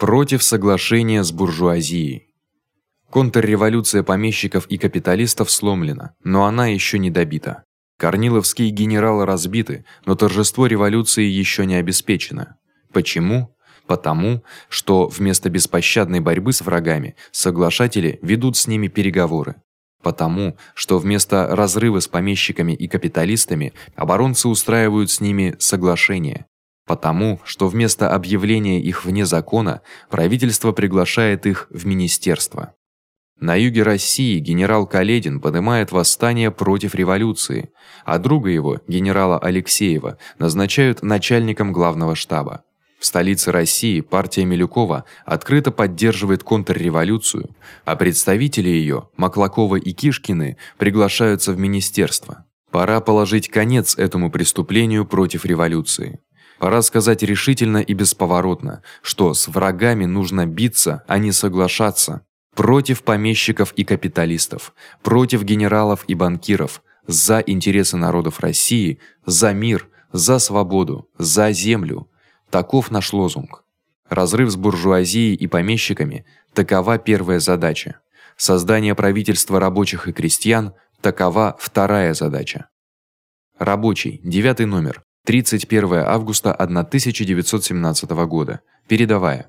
против соглашения с буржуазией. Контрреволюция помещиков и капиталистов сломлена, но она ещё не добита. Корниловские генералы разбиты, но торжество революции ещё не обеспечено. Почему? Потому, что вместо беспощадной борьбы с врагами соглашатели ведут с ними переговоры. Потому, что вместо разрыва с помещиками и капиталистами оборонцы устраивают с ними соглашения. Потому, что вместо объявления их вне закона правительство приглашает их в министерство. На юге России генерал Каледин поднимает восстание против революции, а друга его, генерала Алексеева, назначают начальником главного штаба. В столице России партия Милюкова открыто поддерживает контрреволюцию, а представители её, Маклакова и Кишкины, приглашаются в министерство. Пора положить конец этому преступлению против революции. Пора сказать решительно и бесповоротно, что с врагами нужно биться, а не соглашаться против помещиков и капиталистов, против генералов и банкиров, за интересы народов России, за мир, за свободу, за землю. Таков наш лозунг. Разрыв с буржуазией и помещиками такова первая задача. Создание правительства рабочих и крестьян такова вторая задача. Рабочий, девятый номер, 31 августа 1917 года. Передавая